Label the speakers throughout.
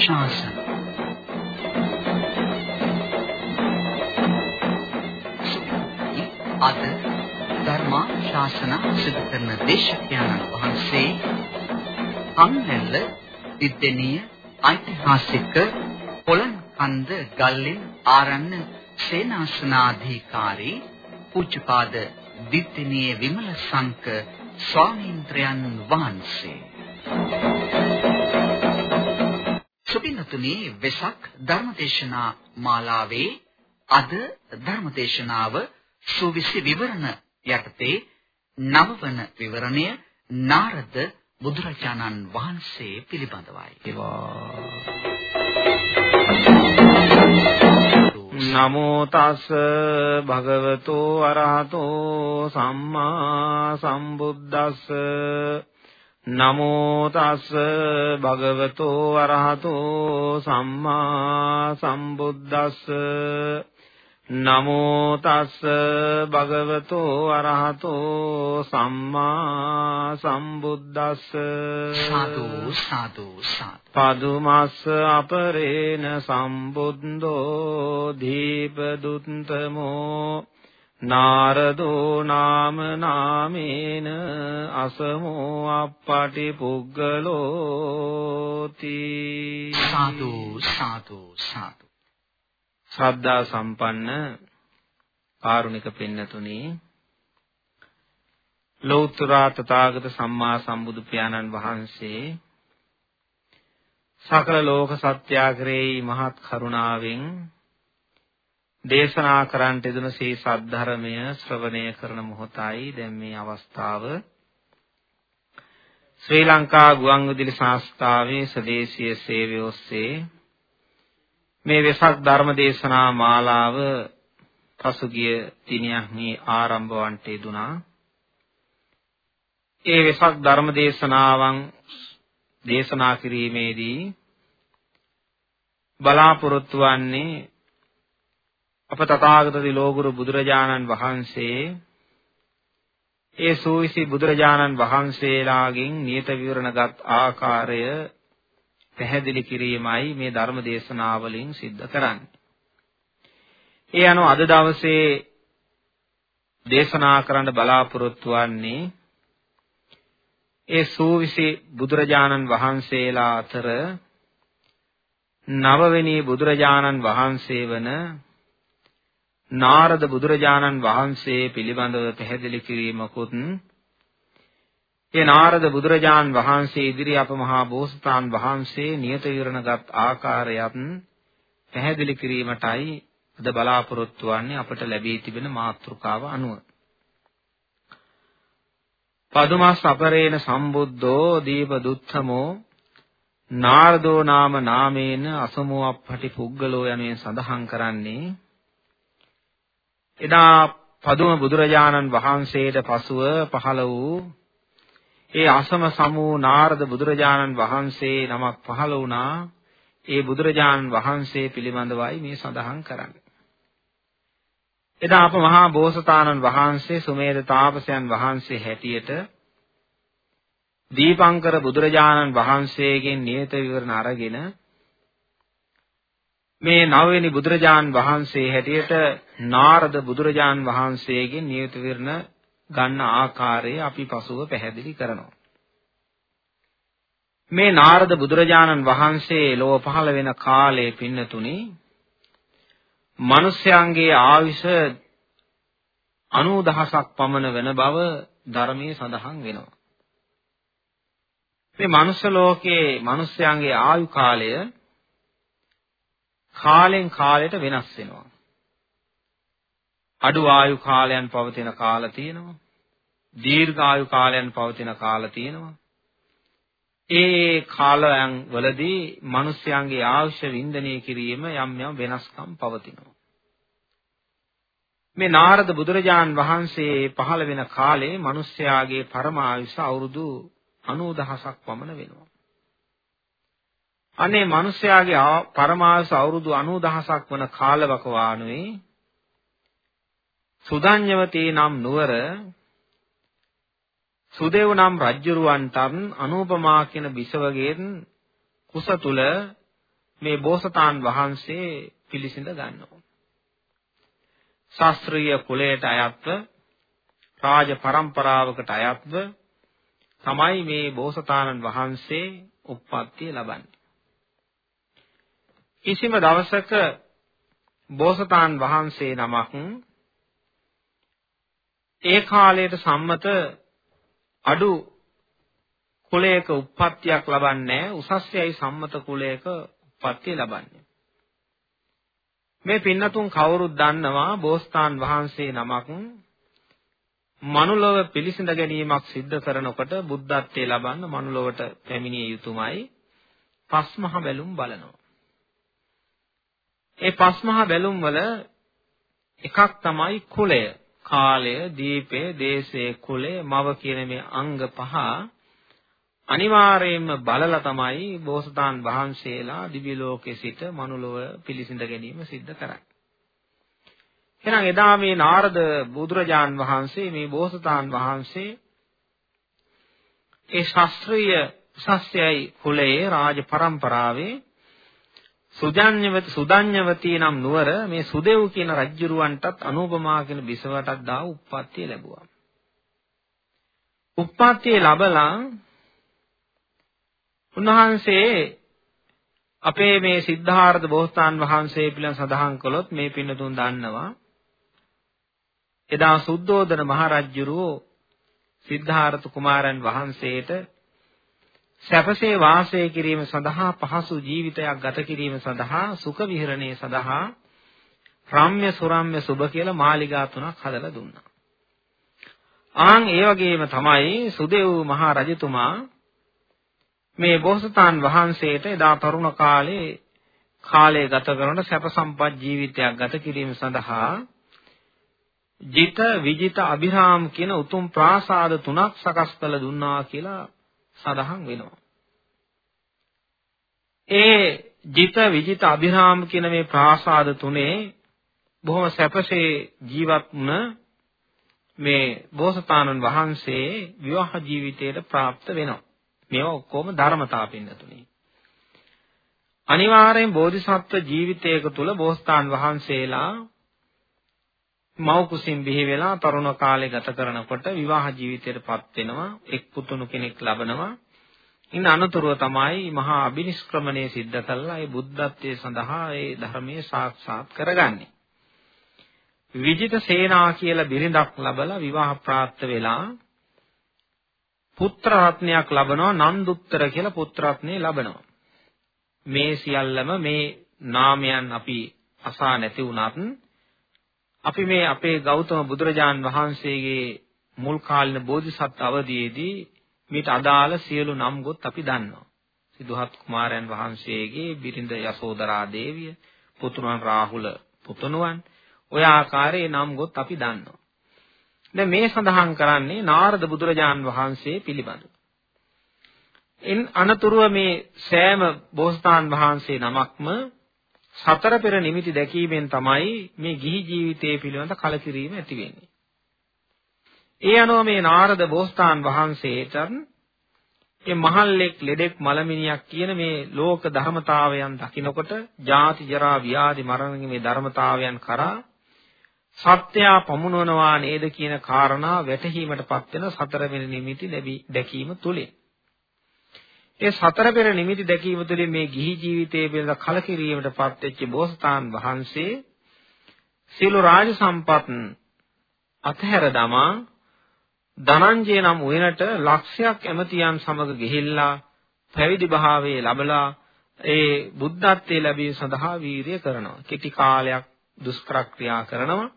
Speaker 1: ශාසන අද ධර්මා ශාසන සිදු කරන දේශකයන්න් වහන්සේ අම්නෙල්ල විද්‍යානීය ඓතිහාසික පොළන් කන්ද ගල්ලෙන් ආරණ්‍ය සේනාසනාධිකාරී පූජ්‍යපාද දිට්ඨිනීය විමල සංක ස්වාමීන්ද්‍රයන් වහන්සේ. සුපින්නතුනි වෙසක් ධර්මදේශනා මාලාවේ අද ධර්මදේශනාව සුවිසි විවරණ යටතේ නවවන විවරණය නාරද බුදුරජාණන් වහන්සේ පිළිබඳවයි.
Speaker 2: නමෝ තස් භගවතෝ අරහතෝ සම්මා සම්බුද්දස්ස නමෝ තස් භගවතෝ අරහතෝ සම්මා සම්බුද්දස්ස. නමෝ තස් භගවතෝ අරහතෝ සම්මා සම්බුද්දස්ස.
Speaker 1: සාදු සාදු සාදු.
Speaker 2: පදුමස්ස අපරේන සම්බුද්ධෝ දීපදුත්තමෝ නාරදෝ නාම නාමේන අසමෝ අප්පටි පුග්ගලෝති।
Speaker 1: සාදු සාදු සාදු।
Speaker 2: ශ්‍රද්ධා සම්පන්න කාරුණික පින්නතුනි ලෞතර තථාගත සම්මා සම්බුදු පියාණන් වහන්සේ සකල ලෝක සත්‍යාග්‍රේයි මහත් කරුණාවෙන් දේශනා කරන්නට යදුන සී සද්ධර්මය ශ්‍රවණය කරන මොහොතයි දැන් මේ අවස්ථාව ශ්‍රී ලංකා ගුවන්විදුලි සංස්ථාවේ සදේශීය සේවය ඔස්සේ මේ වෙසක් ධර්ම දේශනා මාලාව පසුගිය දිනයන්හි ආරම්භ වන්ට යෙදුනා. ඒ වෙසක් ධර්ම දේශනාවන් දේශනා කිරීමේදී බලාපොරොත්තු වන්නේ අප තථාගත දිලෝගුරු බුදුරජාණන් වහන්සේ ඒ සූවිසි බුදුරජාණන් වහන්සේලාගෙන් නියත විවරණගත් ආකාරය පැහැදිලි කිරීමයි මේ ධර්ම දේශනාවලින් සිද්ධ කරන්නේ. ඒ අනුව අද දවසේ දේශනා කරන්න බලාපොරොත්තු වෙන්නේ ඒ සූවිසි බුදුරජාණන් වහන්සේලා අතර නවවෙනි බුදුරජාණන් වහන්සේ වන නාරද බුදුරජාණන් වහන්සේ පිළිබඳව පැහැදිලි කිරීමකුත් ඒ නාරද බුදුරජාන් වහන්සේ ඉදිරි අප මහා බෝසතාන් වහන්සේ නියත විවරණගත් ආකාරයත් පැහැදිලි කිරීමටයි අද බලාපොරොත්තු වන්නේ අපට ලැබී තිබෙන මාතෘකාව අනුව. පදුමස් අපරේන සම්බුද්ධෝ දීප දුත්තමෝ නාරදෝ නාම නාමේන අසමෝ අප්පටි පුග්ගලෝ යනුවෙන් සඳහන් කරන්නේ එදා පදුම බුදුරජාණන් වහන්සේට පසුව පහළ වූ ඒ අසම සමූ නාරද බුදුරජාණන් වහන්සේ නමක් පහළ වුණා. ඒ බුදුරජාණන් වහන්සේ පිළිබඳවයි මේ සඳහන් කරන්නේ. එදා අප මහා බෝසතාණන් වහන්සේ සුමේද තාපසයන් වහන්සේ හැටියට දීපංකර බුදුරජාණන් වහන්සේගෙන් නියත විවරණ අරගෙන මේ නවවෙනි බුදුරජාණන් වහන්සේ හැටියට නාරද බුදුරජාණන් වහන්සේගෙන් නියත විවරණ ගන්න ආකාරය අපි පසුව පැහැදිලි කරනවා. මේ නාරද බුදුරජාණන් වහන්සේ ලෝව පහළ වෙන කාලයේ පින්නතුනි මිනිස්යන්ගේ ආයුෂ 90000ක් පමණ වෙන බව ධර්මයේ සඳහන් වෙනවා. මේ මනුෂ්‍ය ලෝකයේ මිනිස්යන්ගේ ආයු කාලය කාලෙන් කාලයට වෙනස් වෙනවා. අඩු ආයු කාලයන් පවතින කාල තියෙනවා. දීර්ඝ ආයු කාලයන් පවතින කාල තියෙනවා. ඒ කාලයන් වලදී මිනිස්යාගේ ආයුෂ වින්දනය කිරීම යම් යම් වෙනස්කම් පවතිනවා. මේ නාරද බුදුරජාන් වහන්සේ පහළ වෙන කාලේ මිනිස්යාගේ පරම ආයුෂ අවුරුදු 90000ක් පමණ වෙනවා. අනේ මිනිස්යාගේ පරමායුෂ අවුරුදු 90000ක් වන කාලවකවානුවේ සුදඤ්ඤවතී නම් නුවර සුදේව නම් රජ්ජුරුවන්ටත් අනූපමා කියන බිසවගෙන් කුස තුල මේ බෝසතාන් වහන්සේ පිළිසිඳ ගන්නවා. ශාස්ත්‍රීය කුලයට අයත්ව රාජ પરම්පරාවකට අයත්ව තමයි මේ බෝසතාණන් වහන්සේ උප්පත්තිය ලබන්නේ. කිසිම දවසක බෝසතාන් වහන්සේ නමක් ඒ කාලයට සම්මත අඩු කුලයක උප්පත්තියක් ලබන්නේ උසස්යයි සම්මත කුලයක උප්පත්තිය ලබන්නේ. මේ පින්නතුන් කවුරුත් දන්නවා බෝසතාන් වහන්සේ නමක් මනුලොව පිළිසිඳ ගැනීමක් සිද්ධ කරනකොට බුද්ධත්වයේ ලබන්න මනුලොවට පැමිණිය යුතුමයි පස්මහ බැලුම් බලනවා. ඒ පස්මහ බැලුම් වල එකක් තමයි කුලය. කාලය, දීපය, දේශය, කුලය, මව කියන මේ අංග පහ අනිවාර්යයෙන්ම බලලා තමයි බෝසතාන් වහන්සේලා දිව්‍ය ලෝකයේ සිට මනුලොව පිළිසිඳ ගැනීම සිද්ධ කරන්නේ. එහෙනම් එදා මේ නාරද බුදුරජාන් වහන්සේ මේ බෝසතාන් වහන්සේ ඒ ශාස්ත්‍රීය සස්යයි කුලයේ රාජ પરම්පරාවේ සුජඤ්ඤවති සුදඤ්ඤවති නම් නුවර මේ සුදෙව් කියන රජ්ජුරුවන්ටත් අනුපමා කියන බිසවටත් දා උප්පත්තිය ලැබුවා. උප්පත්තිය ලැබලා උන්වහන්සේ අපේ මේ සිද්ධාර්ථ බෝසතාන් වහන්සේ පිළිබඳ සඳහන් කළොත් මේ පින්නතුන් දන්නවා එදා සුද්ධෝදන මහරජුරෝ සිද්ධාර්ථ කුමාරන් වහන්සේට සැපසේ වාසය කිරීම සඳහා පහසු ජීවිතයක් ගත කිරීම සඳහා සුඛ විහරණය සඳහා රම්‍ය සුරම්‍ය සුබ කියලා මාලිගා තුනක් හදලා දුන්නා. ආන් ඒ වගේම තමයි සුදේව් මහ රජතුමා මේ බෝසතාන් වහන්සේට එදා තරුණ කාලේ කාලය ගත කරන සැප සම්පත් ජීවිතයක් ගත කිරීම සඳහා ජිත විජිත අභිරාම කියන උතුම් ප්‍රාසාද තුනක් සකස් කළ දුන්නා කියලා සඳහන් වෙනවා. ඒ ජිත විජිත අභිරාම කියන මේ ප්‍රාසාද තුනේ බොහොම සැපසේ ජීවත් වුණ මේ බෝසතාණන් වහන්සේ විවාහ ජීවිතයට પ્રાપ્ત වෙනවා. මේවා ඔක්කොම ධර්මතා පින්නතුනේ. අනිවාර්යෙන් බෝධිසත්ව ජීවිතයක තුල බෝසතාන් වහන්සේලා මව් කුසින් බිහි වෙලා තරුණ කාලේ ගත කරනකොට විවාහ ජීවිතයටපත් වෙනවා එක් පුතුණු කෙනෙක් ලබනවා. ඉන්න අනතුරුව තමයි මහා අබිනිෂ්ක්‍රමණය සිද්ධ කළා. ඒ බුද්ධත්වයේ සඳහා ඒ ධර්මයේ සාක්ෂාත් කරගන්නේ. විජිත සේනා කියලා බිරිඳක් ලබලා විවාහ ප්‍රාප්ත වෙලා පුත්‍ර රත්නයක් ලබනවා නන්දුත්තර කියලා පුත්‍ර රත්නේ ලබනවා. මේ සියල්ලම මේ නාමයන් අපි අසා නැති වුණත් අපි මේ අපේ ගෞතම බුදුරජාන් වහන්සේගේ මුල් කාලින බෝධිසත්ව අවදීයේදී මේට අදාළ සියලු නම් ගොත් අපි දන්නවා. සිදුහත් කුමාරයන් වහන්සේගේ බිරිඳ යසෝදරා දේවිය, පුතුණන් රාහුල පුතුණුවන් ඔය ආකාරයේ නම් ගොත් අපි දන්නවා. දැන් මේ සඳහන් කරන්නේ නාරද බුදුරජාන් වහන්සේ පිළිබඳව. එන් අනතුරුව මේ සෑම බෝසතාන් වහන්සේ නමක්ම සතර පෙර නිමිති දැකීමෙන් තමයි මේ ගිහි ජීවිතයේ පිළිබඳ කලකිරීම ඇති වෙන්නේ. ඒ අනුව මේ නාරද බෝසතාන් වහන්සේට මේ මහල්ලෙක් ලෙඩෙක් මලමිනියක් කියන මේ ලෝක ධර්මතාවයන් දකිනකොට ජාති ජරා ව්‍යාධි මරණ මේ ධර්මතාවයන් කරා සත්‍යය පමුණවනවා නේද කියන කාරණා වැටහීමටපත් වෙන සතර වෙනි නිමිති දැකීම තුලින් ඒ සතර පෙර නිමිති දැකීම තුළින් මේ ගිහි ජීවිතයේ පිළිබඳ කලකිරීමට පත්වෙච්ච බෝසතාන් වහන්සේ සියලු රාජ සම්පත් අතහැර දමා ධනංජය නම් උයනට ලක්ෂයක් ඇමතියන් සමග ගිහිල්ලා පැවිදි භාවයේ ලැබලා ඒ බුද්ධත්වයේ ලැබීම සඳහා වීරිය කරනවා. කෙටි කාලයක් දුෂ්කර ක්‍රියා කරනවා.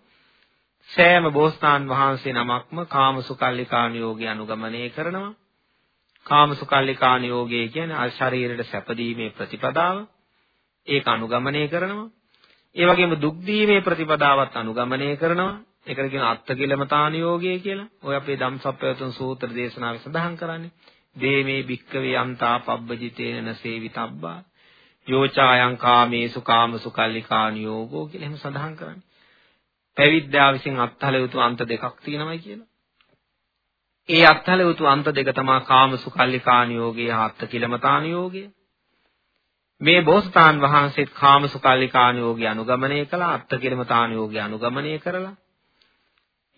Speaker 2: සෑම බෝසතාන් වහන්සේ නමක්ම කාමසුකල්ලිකාණ යෝගය අනුගමනය කරනවා. කාමසුකල්ලිකාණ යෝගය කියන්නේ අල් ශරීරයට සැපදීමේ ප්‍රතිපදාව. ඒක අනුගමනය කරනවා. ඒ වගේම දුක් දීමේ ප්‍රතිපදාවත් අනුගමනය කරනවා. ඒකට කියන අත්තිකිලමතාන යෝගය කියලා. ඔය අපේ ධම්සප්පවතුන් සූත්‍ර දේශනාවේ සඳහන් කරන්නේ. දේමේ භික්කවේ අන්තා පබ්බජිතේන සේවිතබ්බා. යෝචායන් කාමේසු කාමසුකල්ලිකාණ යෝගෝ කියලා එහෙම සඳහන් කරන්නේ. පැවිද්දා විසින් අත්හල යුතු අන්ත දෙකක් තියෙනවායි කියලා. ඒ අත්හල යුතු අන්ත දෙක තමා කාම සුකල්ලිකානියෝගය හා අත්තකිලමතානියෝගය. මේ බෝසතාන් වහන්සේත් කාම සුකල්ලිකානියෝගය අනුගමනය කළා අත්තකිලමතානියෝගය අනුගමනය කරලා.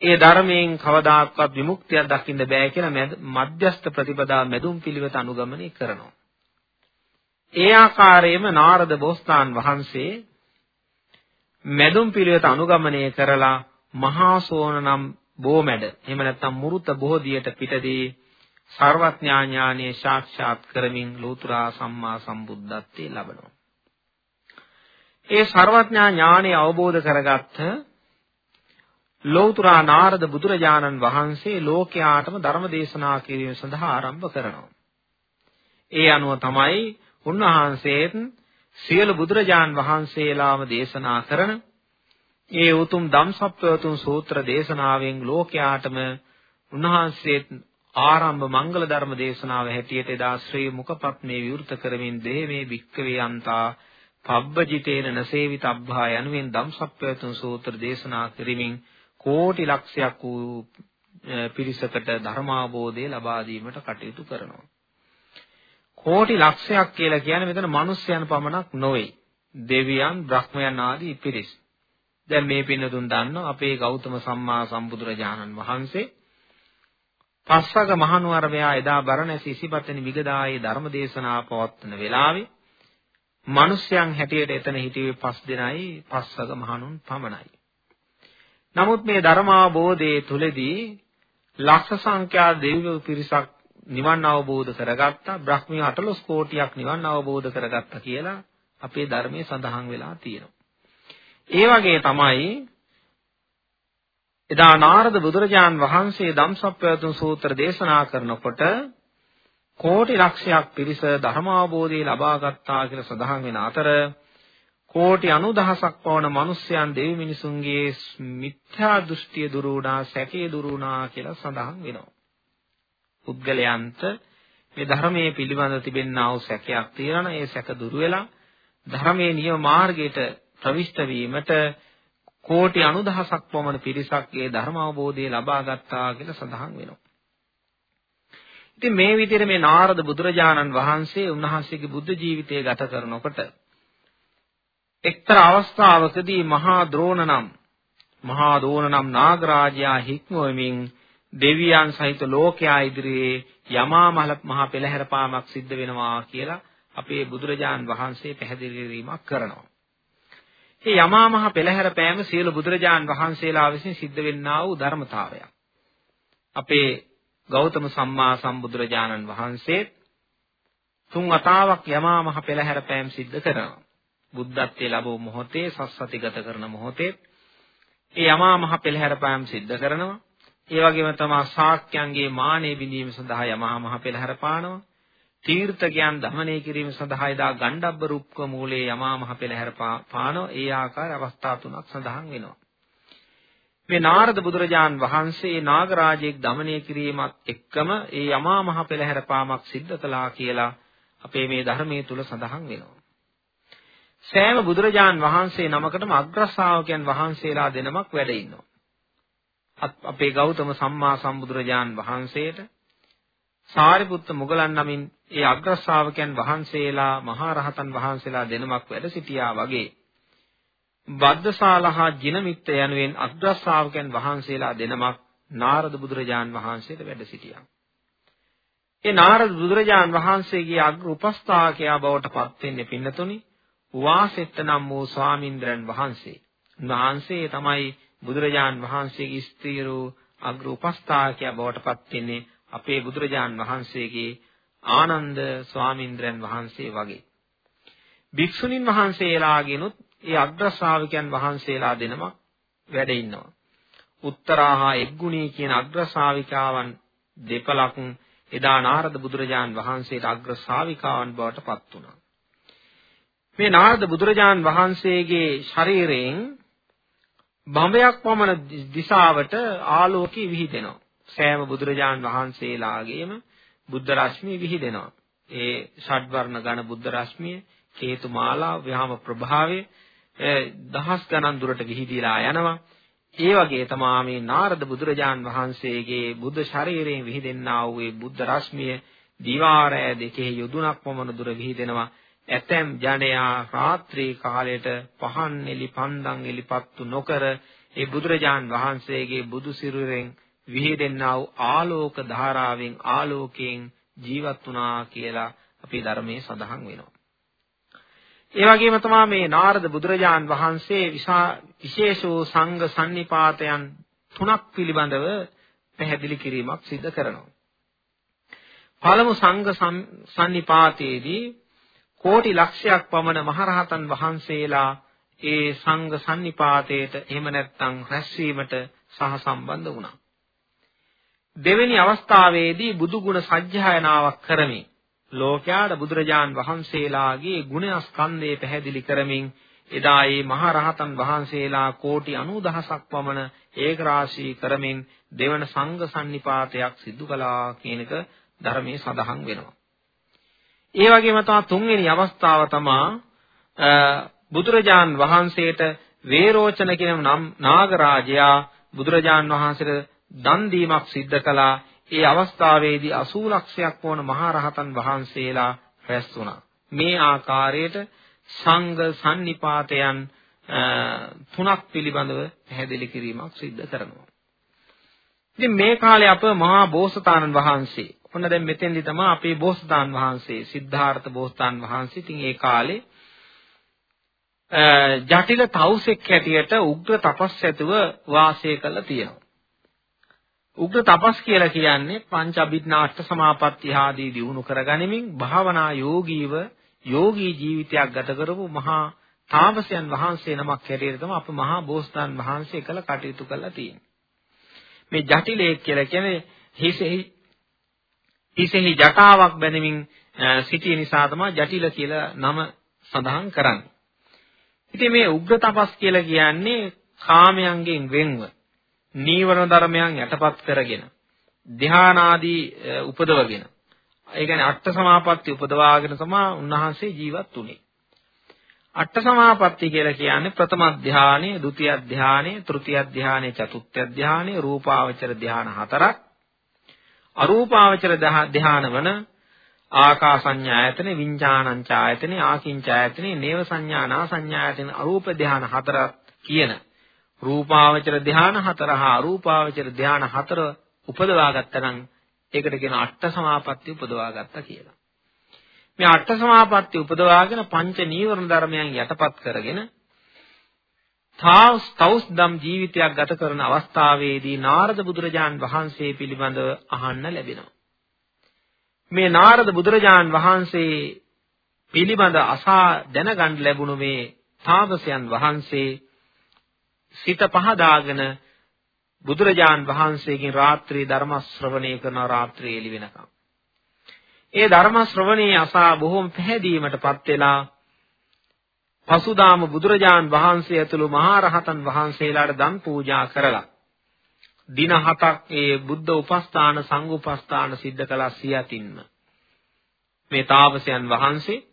Speaker 2: ඒ ධර්මයෙන් කවදාක්වත් විමුක්තියක් දකින්න බෑ කියලා මධ්‍යස්ත ප්‍රතිපදා මෙදුම් පිළිවෙත අනුගමනය කරනවා. ඒ ආකාරයෙන්ම නාරද බෝසතාන් වහන්සේ මෙදුම් පිළිවෙත අනුගමනය කරලා මහා සෝන නම් බෝමැඩ එහෙම නැත්නම් මුරුත බෝධියට පිටදී සර්වඥා ඥානයේ සාක්ෂාත් කරමින් ලෝතුරා සම්මා සම්බුද්ධත්වයේ ලබනවා. ඒ සර්වඥා ඥානය අවබෝධ කරගත්ත ලෝතුරා නාරද බුදුරජාණන් වහන්සේ ලෝකයාටම ධර්ම දේශනා කිරීම සඳහා ආරම්භ කරනවා. ඒ අනුව තමයි උන්වහන්සේත් සියලු බුදුරජාන් වහන්සේලාම දේශනා කරන ඒ උතුම් ධම්සප්පවතුන් සූත්‍ර දේශනාවෙන් ලෝකයාටම උන්වහන්සේත් ආරම්භ මංගල ධර්ම දේශනාව හැටියට එදා ශ්‍රී මුඛපත්මේ විවෘත කරමින් දේමේ භික්කවේ අන්තා පබ්බජිතේන නසේවිතබ්බා යනුවෙන් ධම්සප්පවතුන් සූත්‍ර දේශනා කරමින් කෝටි ලක්ෂයක් වූ පිරිසකට ධර්මාබෝධය ලබා දීමට කටයුතු කරනවා. කෝටි ලක්ෂයක් කියලා කියන්නේ මෙතන මිනිස්යන් පමණක් නොවේ. දෙවියන්, බ්‍රහ්මයන් ආදී පිරිස්. දැන් මේ පින්නතුන් දන්නවා අපේ ගෞතම සම්මා සම්බුදුරජාණන් වහන්සේ පස්වග මහනුවර මෙයා එදා බරණැස ඉසිපතනි විගදායේ ධර්ම දේශනා පවත්වන වෙලාවේ මිනිස්යන් හැටියට එතන හිටියේ පස් දෙනයි පස්වග මහණුන් පමණයි. නමුත් මේ ධර්මාබෝධයේ තුලදී ලක්ෂ සංඛ්‍යා දෙවියෝ පිරිසක් නිවන් අවබෝධ කරගත්තා බ්‍රහ්මිය 18 කෝටියක් නිවන් අවබෝධ කරගත්තා කියලා අපේ ධර්මයේ සඳහන් වෙලා තියෙනවා. ඒ වගේ තමයි එදා නාරද බුදුරජාන් වහන්සේ ධම්සප්පවතුන් සූත්‍ර දේශනා කරනකොට කෝටි ලක්ෂයක් පිරිස ධර්මාබෝධය ලබා ගත්තා කියලා සඳහන් වෙන අතර කෝටි 90000ක් පවන මිනිස්යන් දෙවි මිනිසුන්ගේ මිත්‍යා දෘෂ්ටිය දුරු වුණා සැකේ දුරු වුණා කියලා සඳහන් වෙනවා. පුද්ගලයන්ට මේ ධර්මයේ පිළිබඳ තිබෙනා වූ සැකයක් තියෙනවා ඒ සැක දුරු වෙලා ධර්මයේ නියම මාර්ගයට ප්‍රවිෂ්ඨ වීමට කෝටි 90000ක් පමණ පිරිසක් ඒ ධර්ම අවබෝධය ලබා ගත්තා කියලා සඳහන් වෙනවා. ඉතින් මේ විදිහට මේ නාරද බුදුරජාණන් වහන්සේ උන්වහන්සේගේ බුද්ධ ජීවිතය ගත කරනකොට එක්තරා අවස්ථාවකදී මහා ද්‍රෝණ නම් මහා දෝණ නම් නාගරාජයා හික්මවමින් දෙවියන් සහිත ලෝකයා ඉදිරියේ යමා මහ පෙළහැර පාමක් සිද්ධ වෙනවා කියලා අපේ බුදුරජාන් වහන්සේ පැහැදිලි කිරීමක් කරනවා. මේ යමා මහ පෙළහැර පෑම සියලු බුදුරජාන් වහන්සේලා විසින් සිද්ධ වෙන්නා වූ ධර්මතාවයක්. අපේ ගෞතම සම්මා සම්බුදුරජාණන් වහන්සේ තුන් වතාවක් යමා මහ පෙළහැර පෑම සිද්ධ කරනවා. බුද්ධත්වයේ ලැබූ මොහොතේ සස්සතිගත කරන මොහොතේ ඒ යමා මහ පෙළහැර පෑම සිද්ධ කරනවා. ඒ වගේම තමයි ශාක්‍යයන්ගේ මානෙ බිඳීම සඳහා යමා මහ පෙළහැර පානවා. තීර්ථකයන් দমনය කිරීම සඳහා එදා ගණ්ඩබ්බ රුක්ක මූලයේ යමා මහ පෙළහැර පාන ඒ ආකාර අවස්ථා තුනක් සඳහන් වෙනවා. මේ නාරද බුදුරජාන් වහන්සේ නාගරාජයෙක් দমনය කිරීමත් එක්කම ඒ යමා මහ පෙළහැර පාමක් සිද්ධ කළා කියලා අපේ මේ ධර්මයේ තුල සඳහන් වෙනවා. සෑම බුදුරජාන් වහන්සේ නමකටම අග්‍ර ශ්‍රාවකයන් වහන්සේලා දෙනමක් වැඩ ඉන්නවා. අපේ ගෞතම සම්මා සම්බුදුරජාන් වහන්සේට සාරිපුත්ත මුගලන් නමින් ඒ අග්‍ර ශ්‍රාවකයන් වහන්සේලා මහා රහතන් වහන්සේලා දෙනමක් වැඩ සිටියා වගේ බද්දසාලහා ජිනමිත්ත යනුවෙන් අග්‍ර ශ්‍රාවකයන් වහන්සේලා දෙනමක් නාරද බුදුරජාන් වහන්සේට වැඩ සිටියා. ඒ නාරද බුදුරජාන් වහන්සේගේ අග්‍ර උපස්ථායකයා බවට පත් වෙන්නේ පින්නතුනි වාසෙත්ත නම් වූ ස්වාමින්ද්‍රයන් වහන්සේ. උන්වහන්සේ තමයි බුදුරජාන් වහන්සේගේ ස්ත්‍රීරු අග්‍ර උපස්ථායකයා බවට පත් වෙන්නේ අපේ බුදුරජාන් වහන්සේගේ ආනන්ද ස්වාමින්ද්‍රයන් වහන්සේ වගේ. භික්ෂුණීන් වහන්සේලාගෙනුත් ඒ අග්‍ර ශ්‍රාවකයන් වහන්සේලා දෙනම වැඩ ඉන්නවා. උත්තරාහා එක්ගුණී කියන අග්‍ර ශ්‍රාවිකාවන් දෙපලක් එදා නාරද බුදුරජාන් වහන්සේට අග්‍ර ශ්‍රාවිකාවන් බවට පත් වුණා. මේ නාරද බුදුරජාන් වහන්සේගේ ශරීරයෙන් බඹයක් පමණ දිශාවට ආලෝකී විහිදෙනවා. සෑම බුදුරජාන් වහන්සේලාගේම බුද්ධ රශ්මිය විහිදෙනවා. ඒ ෂඩ්වර්ණ ඝන බුද්ධ රශ්මිය, හේතු මාලා, ව්‍යාම ප්‍රභාවය දහස් ගණන් දුරට විහිදීලා යනවා. ඒ වගේ තමා මේ නාරද බුදුරජාන් වහන්සේගේ බුද්ධ ශරීරයෙන් විහිදෙන්නා වූ ඒ බුද්ධ රශ්මිය දිවාරය දෙකේ යොදුනක් පමණ දුර විහිදෙනවා. ඇතැම් ජනයා රාත්‍රී කාලයට පහන් එලි පන්දන් එලිපත්තු නොකර ඒ බුදුරජාන් වහන්සේගේ බුදු සිරුරෙන් විහිදෙන්නා වූ ආලෝක ධාරාවෙන් ආලෝකයෙන් ජීවත් වුණා කියලා අපේ ධර්මයේ සඳහන් වෙනවා. ඒ වගේම තමයි මේ නාරද බුදුරජාන් වහන්සේ විශේෂ වූ සංඝ සන්නිපාතයන් තුනක් පිළිබඳව පැහැදිලි කිරීමක් සිදු කරනවා. පළමු සංඝ සන්නිපාතයේදී කෝටි ලක්ෂයක් පමණ මහරහතන් වහන්සේලා ඒ සංඝ සන්නිපාතයට එහෙම නැත්නම් රැස්වීමට සහසම්බන්ධ වුණා. දෙවෙනි අවස්ථාවේදී බුදු ගුණ සජ්ජායනාවක් කරමින් ලෝකයාට බුදුරජාන් වහන්සේලාගේ ගුණ ස්කන්ධය පැහැදිලි කරමින් එදා ඒ මහා රහතන් වහන්සේලා කෝටි 90000ක් පමණ ඒක රාශී කරමින් දෙවන සංඝ සන්නිපාතයක් සිදු කළා කියන එක ධර්මයේ සඳහන් වෙනවා. ඒ වගේම තමයි තුන්වෙනි අවස්ථාව තමයි බුදුරජාන් වහන්සේට වේරෝචන කියන නම් නාගරාජයා බුදුරජාන් වහන්සේට දන් දීමක් සිද්ධ කළා. ඒ අවස්ථාවේදී 80 ලක්ෂයක් වුණ මහා රහතන් වහන්සේලා රැස් වුණා. මේ ආකාරයට සංඝ සන්නිපාතයන් තුනක් පිළිබඳව පැහැදිලි කිරීමක් සිද්ධ කරනවා. ඉතින් මේ කාලේ අප මහා බෝසතාණන් වහන්සේ ඔන්න දැන් මෙතෙන්දි තමයි අපේ බෝසතාණන් වහන්සේ සිද්ධාර්ථ බෝසතාණන් වහන්සේ ඉතින් ඒ කාලේ ජටිල තවුසෙක් හැටියට උග්‍ර තපස් ඇතුව වාසය කළ තියෙනවා. උග්‍ර තපස් කියලා කියන්නේ පංච අභිඥාෂ්ට සමාපatti ආදී දිනු කරගනිමින් භාවනා යෝගීව යෝගී ජීවිතයක් ගත කරපු මහා තාපසයන් වහන්සේ නමක් හැටියට තමයි අප මහා බෝසතාණන් වහන්සේ කළ කටයුතු කළා තියෙන්නේ. මේ ජටිලයේ කියලා කියන්නේ හිසෙහි හිසෙහි ජටාවක් බැඳමින් සිටිය නිසා තමයි ජටිල කියලා නම සඳහන් කරන්නේ. ඉතින් මේ උග්‍ර තපස් කියලා කියන්නේ කාමයන්ගෙන් වෙන්ව නීවරණ ධර්මයන් යටපත් කරගෙන ධානාදී උපදවගෙන ඒ කියන්නේ අට සමාපatti උපදවාගෙන තමයි උන්වහන්සේ ජීවත් වුනේ. අට සමාපatti කියලා කියන්නේ ප්‍රථම ධානය, ဒုတိ ය ධානය, තෘතිය ධානය, චතුර්ථ ධානය, රූපාවචර ධාන හතරක්. අරූපාවචර ධාන වන ආකාසඤ්ඤායතන විඤ්ඤාණංචායතන ආකින්චායතන නේව සංඥානා සංඥායතන අරූප ධාන හතරක් කියන රූපාවචර ධාන හතර හා අරූපාවචර ධාන හතර උපදවා ගත්තනම් ඒකට කියන අට්ඨ සමාපatti උපදවා ගත්තා කියලා. මේ අට්ඨ සමාපatti උපදවාගෙන පංච නීවරණ ධර්මයන් යටපත් කරගෙන තාස් තවුස්දම් ජීවිතයක් ගත කරන අවස්ථාවේදී නාරද බුදුරජාන් වහන්සේ පිළිබඳව අහන්න ලැබෙනවා. මේ නාරද බුදුරජාන් වහන්සේ පිළිබඳ අසා දැනගන්න ලැබුණු මේ තාපසයන් වහන්සේ සිත පහදාගෙන බුදුරජාන් වහන්සේගෙන් රාත්‍රී ධර්ම ශ්‍රවණය කරන රාත්‍රී එළි වෙනකම්. ඒ ධර්ම ශ්‍රවණයේ අසා බොහොම පැහැදීමටපත් වෙලා පසුදාම බුදුරජාන් වහන්සේ ඇතුළු මහා රහතන් වහන්සේලාට දන් පූජා කරලා දින හතක් ඒ බුද්ධ උපස්ථාන සංඝ උපස්ථාන සිද්ධ කළා සියතින්ම මේ තාපසයන් වහන්සේ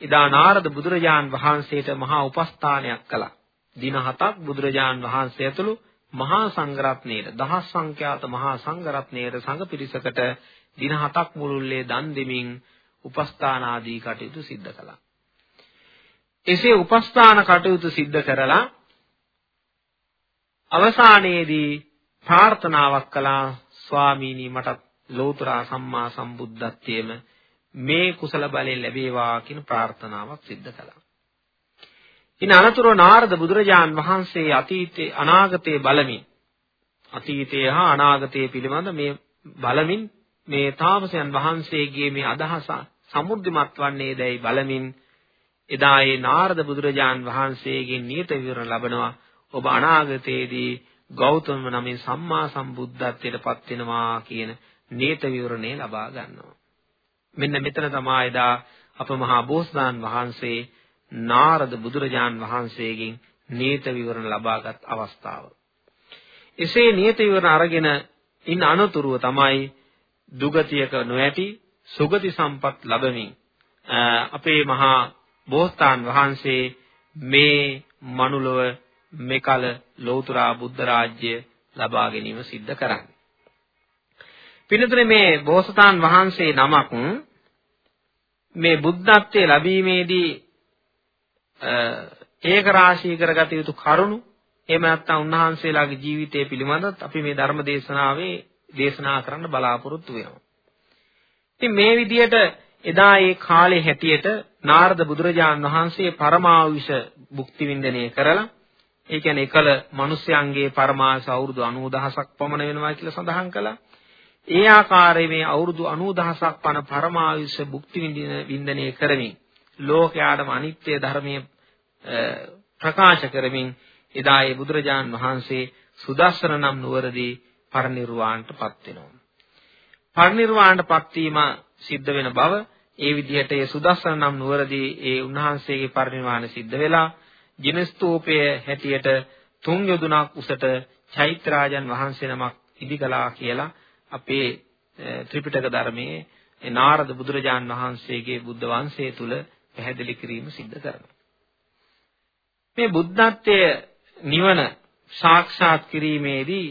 Speaker 2: එදා නාරද බුදුරජාන් වහන්සේට මහා උපස්ථානයක් කළා දින හතක් බුදුරජාන් වහන්සේ ඇතුළු මහා සංඝරත්නයට දහස් සංඛ්‍යාත මහා සංඝරත්නයට සංඝ පිරිසකට දින හතක් මුළුල්ලේ දන් දෙමින් උපස්ථාන ආදී කටයුතු සිද්ධ කළා එසේ උපස්ථාන කටයුතු සිද්ධ කරලා අවසානයේදී ප්‍රාර්ථනාවක් කළා ස්වාමීනි මට ලෝතර සම්මා සම්බුද්ධත්වයේම මේ කුසල බලයෙන් ලැබේවා කියන ප්‍රාර්ථනාවක් සිද්ධ කළා. ඉන් අනතුරු නාරද බුදුරජාන් වහන්සේ අතීතේ අනාගතයේ බලමින් අතීතයේ හා අනාගතයේ පිළිබඳ මේ බලමින් මේ තාපසයන් වහන්සේගේ මේ අදහස සමුර්ධිමත් වන්නේ දැයි බලමින් එදා ඒ නාරද බුදුරජාන් වහන්සේගෙන් නියත විවරණ ලබනවා. ඔබ අනාගතයේදී ගෞතම නමින් සම්මා සම්බුද්ධත්වයට පත් වෙනවා කියන නියත විවරණය ලබා ගන්නවා. මෙන්න මෙතන තමයි එදා අප මහා බෝසතාණන් වහන්සේ නාරද බුදුරජාන් වහන්සේගෙන් නියත විවරණ ලබාගත් අවස්ථාව එසේ නියත විවරණ අරගෙන ඉන්න අනතුරුව තමයි දුගතියක නොඇති සුගති සම්පත් ලැබමින් අපේ මහා බෝසතාන් වහන්සේ මේ මනුලොව මෙකල ලෞතර බුද්ධ රාජ්‍ය ලබා ගැනීම සිද්ධ කරන්නේ. පින්නතුනේ මේ බෝසතාන් වහන්සේ නමක් මේ බුද්ධත්වයේ ලැබීමේදී ඒක රාශී කරගත යුතු කරුණු එහෙම නැත්නම් උන්වහන්සේලාගේ ජීවිතය පිළිබඳව අපි මේ ධර්ම දේශනාවේ දේශනා කරන්න බලාපොරොත්තු වෙනවා. ඉතින් මේ විදිහට එදා ඒ කාලේ හැටියට නාරද බුදුරජාණන් වහන්සේ පරමාවිෂ භුක්ති විඳිනේ කරලා ඒ කියන්නේ එකල මිනිස්යන්ගේ පරමාස අවුරුදු 90000ක් පමණ වෙනවා කියලා සඳහන් කළා. ඒ ආකාරයේ මේ අවුරුදු 90000ක් පන පරමාවිෂ භුක්ති විඳිනය කරමින් ලෝකයාටම අනිත්‍ය ධර්මයේ ප්‍රකාශ කරමින් එදා ඒ බුදුරජාණන් වහන්සේ සුදස්සන නම් නුවරදී පරිනිර්වාණයටපත් වෙනවා. පරිනිර්වාණයටපත් වීම සිද්ධ වෙන බව ඒ විදිහට ඒ සුදස්සන නම් නුවරදී ඒ උන්වහන්සේගේ පරිනිර්වාණය සිද්ධ වෙලා ජිනස්තූපය හැටියට තුන් යොදුනක් උසට චෛත්‍යරාජන් වහන්සේ නමක් ඉදිකලා කියලා අපේ ත්‍රිපිටක ධර්මයේ නාරද බුදුරජාන් වහන්සේගේ බුද්ධ වංශය තුල පැහැදිලි කිරීම සිද්ධ කරනවා. මේ බුද්ධත්වයේ නිවන සාක්ෂාත් කිරීමේදී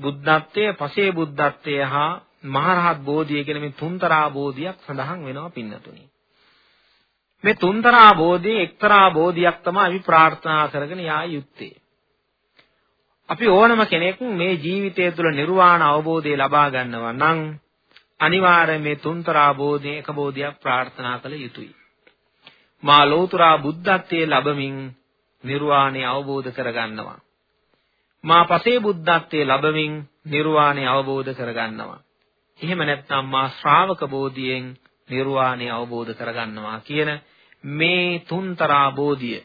Speaker 2: බුද්ධත්වයේ පසේ බුද්ධත්වයේ හා මහරහත් බෝධිය කියන මේ තුන්තරා බෝධියක් සඳහන් වෙනවා පින්නතුනි. මේ තුන්තරා බෝධියේ එක්තරා බෝධියක් තමයි අපි ප්‍රාර්ථනා කරගෙන යා යුත්තේ. අපි ඕනම කෙනෙක් මේ ජීවිතය තුළ නිර්වාණ අවබෝධය ලබා ගන්නවා නම් අනිවාර්යයෙන් මේ තුන්තරා බෝධියේ එක බෝධියක් ප්‍රාර්ථනා කළ යුතුයි. මා ලෝතුරා බුද්ධත්වයේ ලැබමින් නිර්වාණය අවබෝධ කරගන්නවා. මා පසේ බුද්ධත්වයේ ලැබමින් නිර්වාණය අවබෝධ කරගන්නවා. එහෙම නැත්නම් මා ශ්‍රාවක බෝධියෙන් නිර්වාණය අවබෝධ කරගන්නවා කියන මේ තුන්තරා බෝධිය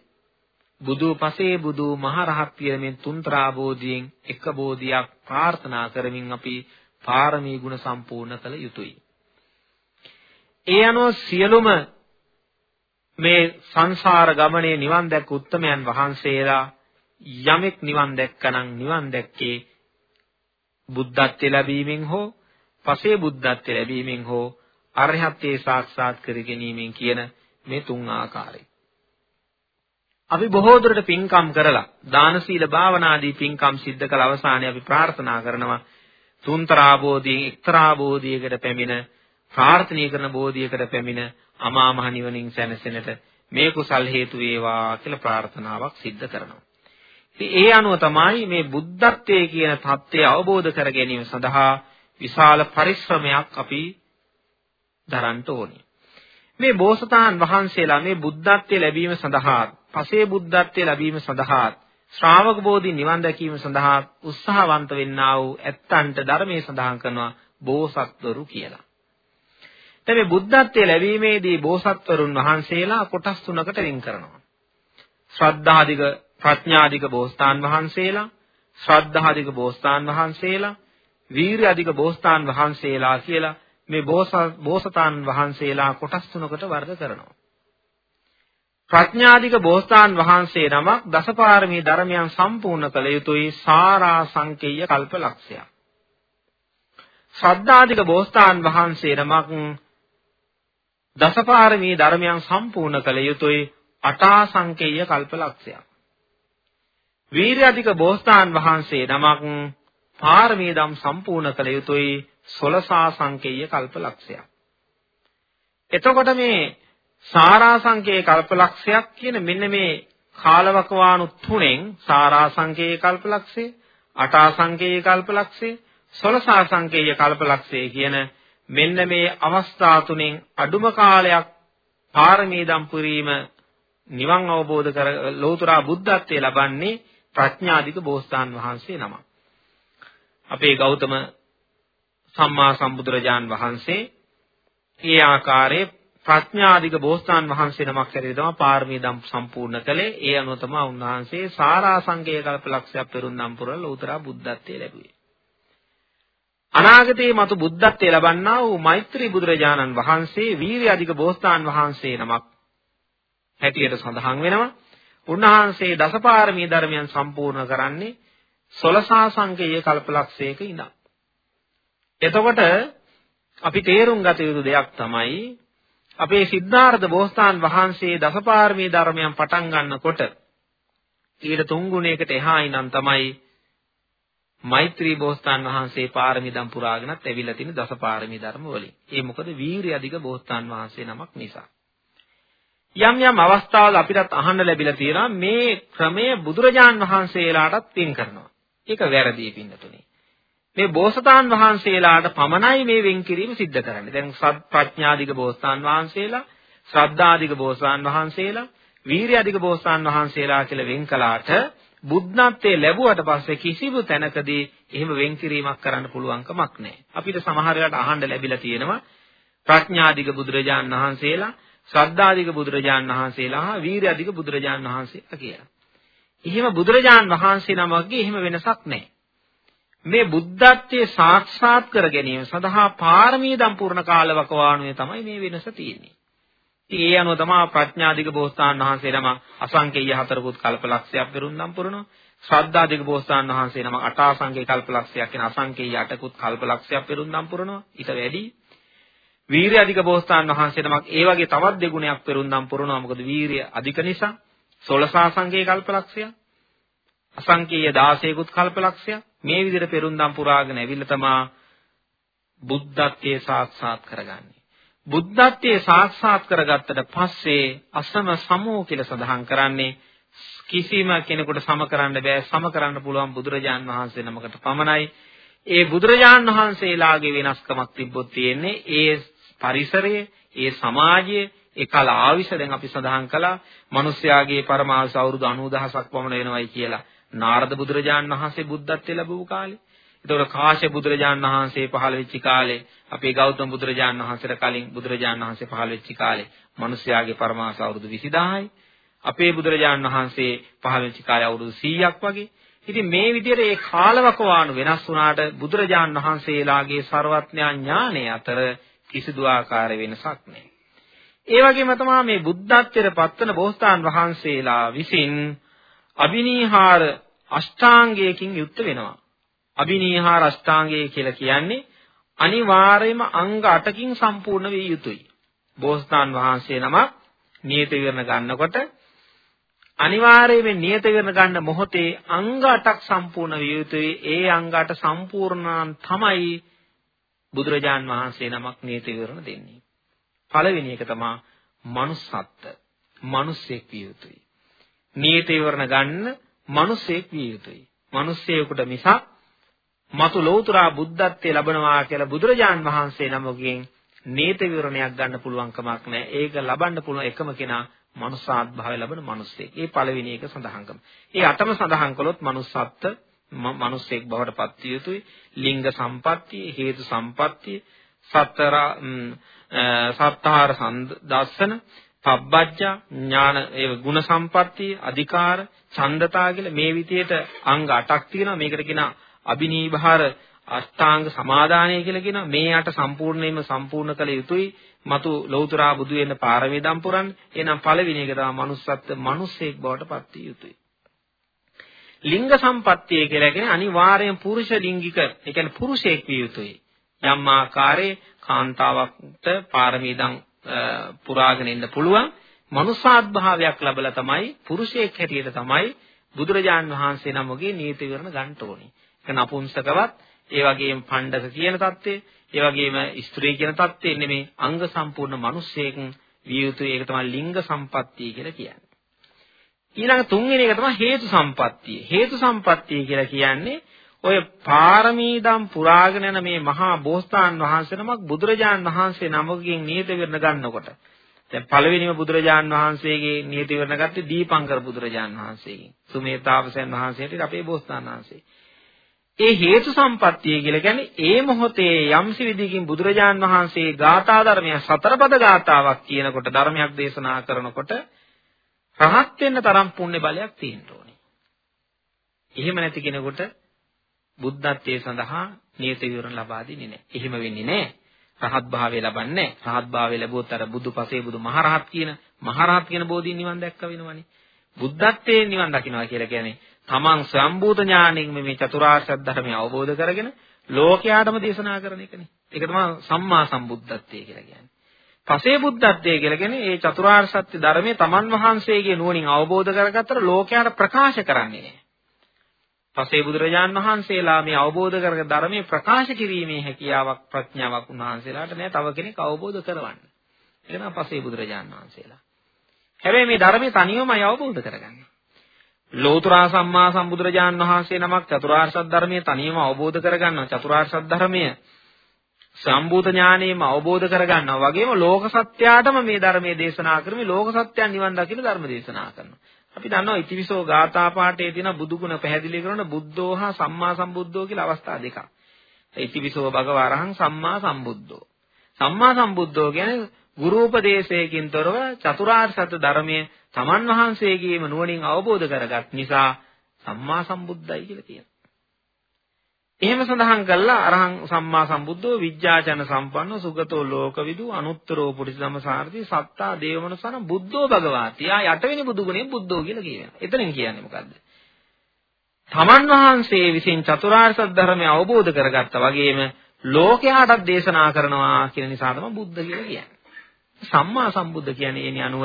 Speaker 2: බුදු පසේ බුදු මහරහත් කියන මේ තුන්තරා බෝධියෙන් එක බෝධියක් ප්‍රාර්ථනා කරමින් අපි පාරමී ගුණ සම්පූර්ණ කළ යුතුයි. ඒ අනුව සියලුම මේ සංසාර ගමනේ නිවන් දැක්ක උත්තමයන් වහන්සේලා යමෙක් නිවන් දැක්කනම් නිවන් දැක්කේ බුද්ධත්වයේ ලැබීමෙන් හෝ පසේ බුද්ධත්වයේ ලැබීමෙන් හෝ අරහත්ත්වේ සාක්ෂාත් කර ගැනීමෙන් කියන මේ තුන් ආකාරයි. අපි බොහෝ දුරට පින්කම් කරලා දාන සීල භාවනාදී පින්කම් සිද්ධ කළ අවසානයේ අපි ප්‍රාර්ථනා කරනවා තුන්තරා බෝධියෙන් එක්තරා බෝධියකට පැමිණ ප්‍රාර්ථනීය කරන බෝධියකට පැමිණ අමා මහ නිවනින් සැනසෙනට මේ කුසල් හේතු වේවා කියලා ප්‍රාර්ථනාවක් සිද්ධ කරනවා. ඉතින් ඒ අනුව තමයි මේ බුද්ධත්වයේ කියන தත්ත්වය අවබෝධ කර ගැනීම සඳහා විශාල පරිශ්‍රමයක් අපි දරන්න ඕනේ. මේ බෝසතාණන් වහන්සේලා මේ බුද්ධත්වයේ ලැබීම සඳහා, පසේ බුද්ධත්වයේ ලැබීම සඳහා, ශ්‍රාවක බෝධි නිවන් දැකීම සඳහා උත්සාහවන්ත වෙන්නා වූ ඇත්තන්ට ධර්මයේ සඳහන් කරනවා බෝසත්වරු කියලා. දැන් මේ බුද්ධත්වයේ ලැබීමේදී බෝසත්වරුන් වහන්සේලා කොටස් තුනකට වෙන් කරනවා. ශ්‍රද්ධාධික ප්‍රඥාධික බෝසතාන් වහන්සේලා, ශ්‍රද්ධාධික බෝසතාන් වහන්සේලා, වීරියධික බෝසතාන් වහන්සේලා කියලා මේ බෝසතාන් වහන්සේලා කොටස් තුනකට වර්ග කරනවා. ප්‍රඥාධික බෝසතාන් වහන්සේ නමක් දසපාරමී ධර්මයන් සම්පූර්ණ කළ යුතුයි සාරා සංකේය කල්පලක්ෂයක්. ශ්‍රද්ධාධික බෝසතාන් වහන්සේ නමක් දසපාරමී ධර්මයන් සම්පූර්ණ කළ යුතුයි අටා සංකේය කල්පලක්ෂයක්. වීර්යධික බෝසතාන් වහන්සේ නමක් පාරමී දම් සම්පූර්ණ කළ යුතුයි සොලසා සංකේය කල්පලක්ෂයක්. එතකොට මේ සාරා සංකේය කල්පලක්ෂයක් කියන මෙන්න මේ කාලවකවානු තුනෙන් සාරා සංකේය කල්පලක්ෂය, අටා සංකේය කල්පලක්ෂය, සොලසා සංකේය කල්පලක්ෂය කියන මෙන්න මේ අවස්ථා තුනෙන් අඩුම කාලයක් පාරමී දම් පුරීම නිවන් අවබෝධ කර ලෝතුරා බුද්ධත්වයේ ලබන්නේ ප්‍රඥාධික බෝසතාන් වහන්සේ නමක්. අපේ ගෞතම සම්මා සම්බුදුරජාන් වහන්සේ ඒ ආකාරයේ ප්‍රඥාධික බෝසතාන් වහන්සේ නමක් හැටියට තමයි පාරමී දම් සම්පූර්ණ කළේ. ඒ අනුව තමයි උන්වහන්සේ සාරා සංකේය කල්පලක්ෂයක් පෙරුම්නම් පුරලා උතරා බුද්ධත්වයේ ලැබුවේ. අනාගතයේ මතු බුද්ධත්වයේ ලබන්නා වූ මෛත්‍රී බුදුරජාණන් වහන්සේ වීරිය අධික බෝසතාන් වහන්සේ නමක් හැටියට සඳහන් වෙනවා. උන්වහන්සේ දසපාරමී ධර්මයන් සම්පූර්ණ කරන්නේ සොලසා සංකේය කල්පලක්ෂයක ඉඳන්. එතකොට අපි තේරුම් ගත යුතු දෙයක් තමයි අපේ සිද්ධාර්ථ බෝසතාන් වහන්සේ දසපාරමී ධර්මයන් පටන් ගන්නකොට ඊට තුන් ගුණයකට එහා ඉඳන් තමයි මෛත්‍රී බෝසතාන් වහන්සේ පාරමිදම් පුරාගෙනත් ඇවිල්ලා තියෙන දස පාරමී ධර්ම වලින්. ඒ මොකද වීරිය අධික බෝසතාන් වහන්සේ නමක් නිසා. යම් යම් අවස්ථාවල අපිටත් අහන්න ලැබිලා තියෙනවා මේ ක්‍රමය බුදුරජාන් වහන්සේලාටත් පින් කරනවා. ඒක වැරදි පින්නතුනේ. මේ බෝසතාන් වහන්සේලාට පමණයි මේ වෙන් කිරීම සිද්ධ කරන්නේ. දැන් සත් ප්‍රඥාදික බෝසතාන් වහන්සේලා, ශ්‍රද්ධාදික බෝසතාන් වහන්සේලා, වීරියාදික බෝසතාන් වහන්සේලා කියලා වෙන් කළාට බුද්ධත්වයේ ලැබුවට පස්සේ කිසිදු තැනකදී එහෙම වෙන් කිරීමක් කරන්න පුළුවන් කමක් නැහැ. අපිට සමහර වෙලාවට අහන්න ලැබිලා තියෙනවා ප්‍රඥාදික බුදුරජාන් වහන්සේලා, ශ්‍රද්ධාදික බුදුරජාන් වහන්සේලා හා වීරියාදික බුදුරජාන් වහන්සේලා කියලා. එහෙම බුදුරජාන් වහන්සේ නමක්ගේ එහෙම වෙනසක් නැහැ. මේ බුද්ධත්වයේ සාක්ෂාත් කර ගැනීම සඳහා පාරමී දම් පූර්ණ කාලවකවානුවේ තමයි මේ වෙනස තියෙන්නේ. ඉතින් ඒ අනුව තමයි ප්‍රඥාදික බෝසතාණන් වහන්සේ නම අසංකේය හතරකුත් කල්පලක්ෂයක් පෙරුම්නම් පුරනවා. ශ්‍රද්ධාදික බෝසතාණන් වහන්සේ නම අටාසංකේය කල්පලක්ෂයක් කියන අසංකේය අටකුත් කල්පලක්ෂයක් පෙරුම්නම් පුරනවා. ඊට වැඩි වීරිය අධික බෝසතාණන් වහන්සේ නමක් ඒ වගේ තවත් දෙගුණයක් පෙරුම්නම් පුරනවා. මොකද වීරිය අධික නිසා 16 සංකේය කල්පලක්ෂයක් අසංකේය 16කුත් කල්පලක්ෂයක් මේ විදිහට පෙරුම්දම් පුරාගෙන ඇවිල්ලා තමා බුද්ධත්වයේ සාක්ෂාත් කරගන්නේ. බුද්ධත්වයේ සාක්ෂාත් කරගත්තට පස්සේ අසම සමෝ කියලා සඳහන් කරන්නේ කිසිම කෙනෙකුට සම කරන්න බෑ සම කරන්න පුළුවන් බුදුරජාන් වහන්සේ නමකට පමණයි. ඒ බුදුරජාන් වහන්සේලාගේ වෙනස්කමක් තිබ්බොත් තියෙන්නේ ඒ පරිසරයේ, ඒ සමාජයේ, ඒ කල ආවිෂ දැන් අපි සඳහන් කළා මිනිස්යාගේ පරමාවස අවුරුදු 90000ක් පමණ වෙනවයි කියලා. නාරද බුදුරජාණන් වහන්සේ බුද්ධත්වයේ ලැබුව කාලේ. එතකොට කාශ්‍යප බුදුරජාණන් වහන්සේ පහළ වෙච්ච කාලේ, අපේ ගෞතම බුදුරජාණන් වහන්සේට කලින් බුදුරජාණන් වහන්සේ පහළ වෙච්ච කාලේ, මිනිස්යාගේ පරමාස අවුරුදු 20000යි. අපේ බුදුරජාණන් වහන්සේ පහළ වෙච්ච කාලේ අවුරුදු 100ක් වගේ. ඉතින් මේ විදිහට ඒ කාලවකවානු වෙනස් වුණාට බුදුරජාණන් වහන්සේලාගේ ਸਰවඥා ඥානය අතර කිසිදු ආකාර වෙනසක් නැහැ. ඒ වගේම තමයි මේ බුද්ධත්වයට පත්වන බෝසතාන් වහන්සේලා විසින් අබිනීහාර අෂ්ටාංගයකින් යුක්ත වෙනවා. අබිනීහාර අෂ්ටාංගය කියලා කියන්නේ අනිවාර්යයෙන්ම අංග 8කින් සම්පූර්ණ විය යුතුයි. බෝසතාන් වහන්සේ නමක් නියත විවරණ ගන්නකොට අනිවාර්යයෙන්ම නියත විවරණ ගන්න මොහොතේ අංග 8ක් සම්පූර්ණ විය යුතුයි. ඒ අංග 8 සම්පූර්ණාන් තමයි බුදුරජාන් වහන්සේ නමක් නියත විවරණ දෙන්නේ. පළවෙනි එක තමයි manussත්ත්ව. මිනිස්සෙක් විය යුතුයි. නියත විවරණ ගන්න මිනිසෙක් විය යුතුයි. මිනිස්සෙකුට මිසක් මතු ලෞතුරා බුද්ධත්වයේ ලබනවා කියලා බුදුරජාන් වහන්සේ නමකින් නීත විවරණයක් ගන්න පුළුවන් කමක් නැහැ. ඒක ලබන්න පුළුවන් එකම කෙනා මනුස්සාත් භාවය ලබන මිනිස්සෙක්. ඒ පළවෙනි එක සඳහන් කරමු. ඒ අටම සඳහන් කළොත් මනුස්සත්ත්ව මිනිස්සෙක් බවට පත් යුතුයි. ලිංග සම්පත්තිය, හේතු සම්පත්තිය, සතර සත්තාර දස්සන පබ්බජ්ජා ඥාන ඒ ගුණ සම්පත්තිය අධිකාර ඡන්දතා කියලා මේ විදියට අංග 8ක් තියෙනවා මේකට කියනවා අබිනීභාර අෂ්ටාංග සමාදානය කියලා කියනවා. මේ අට සම්පූර්ණයෙන්ම සම්පූර්ණ කළ යුතුයි. මතු ලෞතරා බුදු වෙන්න පාරමී දම් පුරන්න. එහෙනම් පළවෙනි එක තමයි manussත්ත්ව මිනිස්සෙක් බවට පත් විය යුතුයි. ලිංග සම්පත්තිය කියලා කියන්නේ අනිවාර්යෙන් පුරුෂ ලිංගික ඒ කියන්නේ පුරුෂයෙක් විය යුතුයි. යම් ආකාරයේ කාන්තාවක්ට පාරමී දම් පුරාගෙන ඉන්න පුළුවන්. මනුසාත් භාවයක් ලැබලා තමයි පුරුෂයෙක් හැටියට තමයි බුදුරජාන් වහන්සේ නමගේ නීති විවරණ ගන්න ඕනේ. ඒක නපුංසකවත් ඒ වගේම පණ්ඩක කියන தත්ත්වය, ඒ වගේම ස්ත්‍රී කියන தත්ත්වය නෙමේ අංග සම්පූර්ණ මිනිසෙක් විය යුතුයි. ඒක තමයි ලිංග සම්පත්තිය කියලා කියන්නේ. ඊළඟ තුන්වෙනි එක තමයි හේතු සම්පත්තිය. හේතු සම්පත්තිය කියලා කියන්නේ ඔය පාරමීදම් පුරාගෙන යන මේ මහා බෝසතාන් වහන්සේ නමක් බුදුරජාන් වහන්සේ නමකින් නියත විරණ ගන්නකොට දැන් පළවෙනිම බුදුරජාන් වහන්සේගේ නියත විරණ ගත්තේ දීපංකර බුදුරජාන් වහන්සේගෙන් සුමේතාවසයන් වහන්සේට අපේ බෝසතාන් වහන්සේ ඒ හේතු සම්පත්තිය කියලා කියන්නේ ඒ මොහොතේ යම්සි විදිහකින් බුදුරජාන් වහන්සේ ගාථා ධර්මය සතරපද ගාථාවක් කියනකොට ධර්මයක් දේශනා කරනකොට රහත් වෙන්න තරම් පුණ්‍ය බලයක් තියෙන්න ඕනේ. එහෙම නැති කෙනෙකුට බුද්ධත්වයේ සඳහා නියත විවරණ ලබා දෙන්නේ නැහැ. එහෙම වෙන්නේ නැහැ. රහත් භාවය ලබන්නේ නැහැ. රහත් භාවය ලැබුවොත් අර බුදු පසේ බුදු මහරහත් කියන මහරහත් කියන බෝධින් නිවන් දැක්ක වෙනවනේ. බුද්ධත්වයේ නිවන් දකින්නවා කියලා කියන්නේ තමන් සම්බූත ඥාණයෙන් මේ චතුරාර්ය සත්‍ය ධර්මය අවබෝධ කරගෙන ලෝකයාටම දේශනා කරන එකනේ. ඒක තමයි සම්මා සම්බුද්ධත්වයේ කියලා කියන්නේ. පසේ බුද්ධත්වයේ කියලා කියන්නේ ඒ චතුරාර්ය සත්‍ය ධර්මයේ තමන් වහන්සේගේ නුවණින් අවබෝධ කරගත්තට ලෝකයාට ප්‍රකාශ කරන්නේ නැහැ. පසේ බුදුරජාන් වහන්සේලා මේ අවබෝධ කරග ධර්මයේ ප්‍රකාශ කිරීමේ හැකියාවක් ප්‍රඥාවක් උන්වහන්සේලාට නෑ තව කෙනෙක් අවබෝධ කරවන්න. ඒක තමයි පසේ බුදුරජාන් වහන්සේලා. හැබැයි මේ ධර්මයේ තනියමයි අවබෝධ කරගන්නේ. ලෝතර සම්මා සම්බුදුරජාන් වහන්සේ නමක් චතුරාර්ය සත්‍ය ධර්මයේ තනියම අවබෝධ කරගන්නවා. චතුරාර්ය සත්‍ය ධර්මය සම්බූත ඥාණයෙන්ම අවබෝධ කරගන්නවා. වගේම ලෝක සත්‍යයටම මේ ධර්මයේ දේශනා කරමින් ලෝක සත්‍යයන් නිවන් දකින්න ධර්ම දේශනා කරනවා. අපි දන්නවා ඉතිවිසෝ ගාථා පාඨයේ තියෙන බුදු ගුණ පැහැදිලි කරන බුද්ධෝ හා සම්මා සම්බුද්ධෝ කියලා අවස්ථා දෙකක්. ඉතිවිසෝ භගවරහං සම්මා සම්බුද්ධෝ. සම්මා සම්බුද්ධෝ කියන්නේ ගුරු උපදේශයකින් තොරව චතුරාර්ය සත්‍ය ධර්මයේ තමන් වහන්සේගේම නුවණින් අවබෝධ කරගත් නිසා සම්මා සම්බුද්ධයි කියලා කියනවා. එහෙම සඳහන් කළා අරහං සම්මා සම්බුද්ධෝ විඥාචන සම්පන්නෝ සුගතෝ ලෝකවිදු අනුත්තරෝ පුරිසම සාරති සත්තා දේවමනසන බුද්ධෝ භගවාති. ආ යටවෙනි බුදු ගුණයෙන් බුද්ධෝ කියලා කියනවා. එතනින් කියන්නේ මොකද්ද? තමන් වහන්සේ විසින් චතුරාර්ය සත්‍ය ධර්මය අවබෝධ කරගත්තා වගේම ලෝකයාටත් දේශනා කරනවා කියන නිසා තමයි බුද්ධ කියලා කියන්නේ. සම්මා සම්බුද්ධ කියන්නේ එනි අනුව